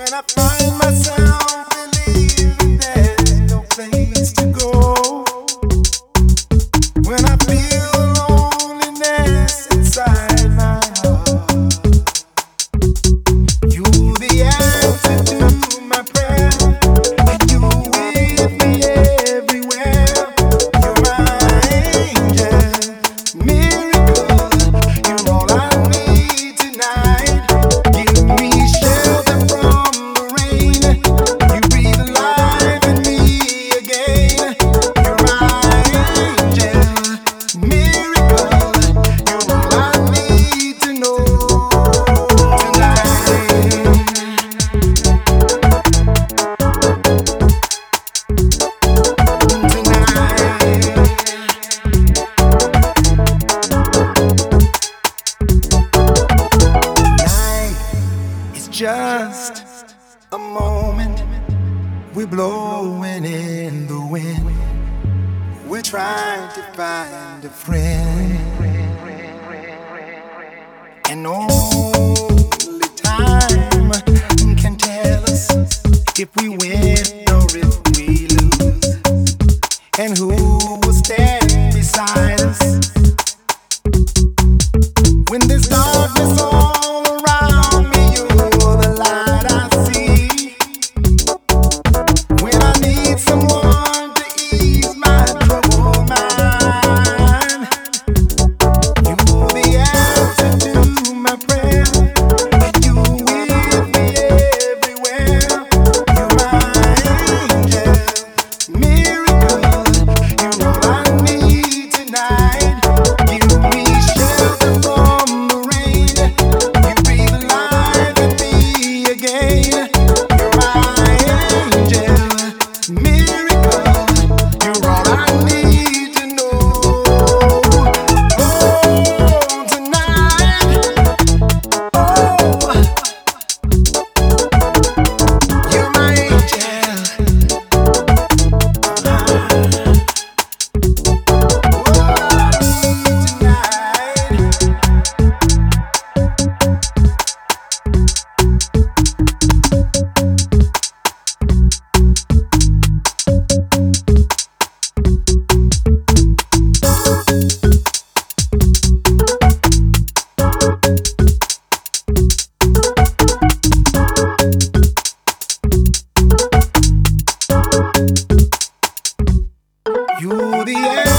and I find myself. just a moment. We're blowing in the wind. We're trying to find a friend. And only time can tell us if we win or if we lose. And who the air.